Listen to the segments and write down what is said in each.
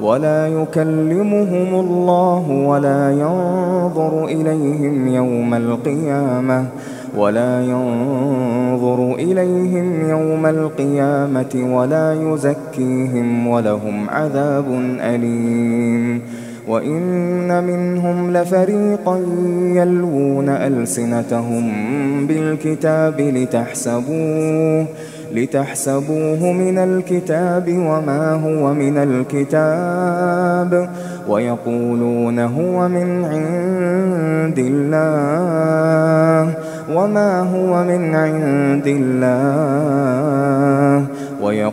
ولا يكلمهم الله ولا ينظر إليهم يوم القيامة ولا ينظر إليهم يوم القيامة ولا يزكيهم ولهم عذاب أليم وإن منهم لفريقا يلوون ألسنتهم بالكتاب لتحسبوه لتحسبوه من الكتاب وما هو من الكتاب ويقولون هو من عند الله وما هو من عند الله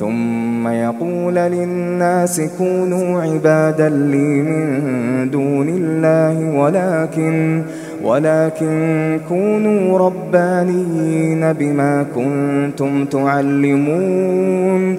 ثم يقول للناس كونوا عبادا لي من دون الله ولكن ولكن كونوا ربانيين بما كنتم تعلمون.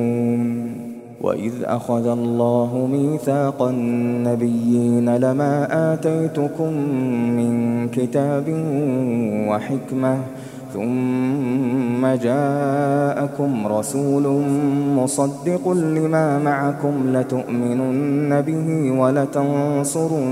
وَإِذْ أَخَذَ اللَّهُ مِيثَاقَ النَّبِيِّينَ لَمَا آتَيْتُكُم مِّن كِتَابٍ وَحِكْمَةٍ ثم جاءكم رسول مصدق لما معكم لتؤمنن به ولتنصرنه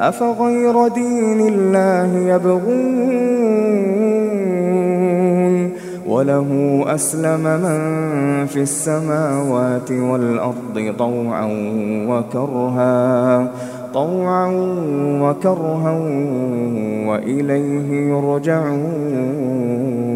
أفغير دين الله يبغون وله أسلم من في السماوات والأرض طوعا وكرها طوعا وكرها وإليه يرجعون.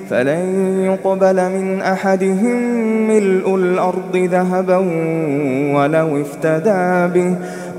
فلن يقبل من أحدهم ملء الأرض ذهبا ولو افتدى به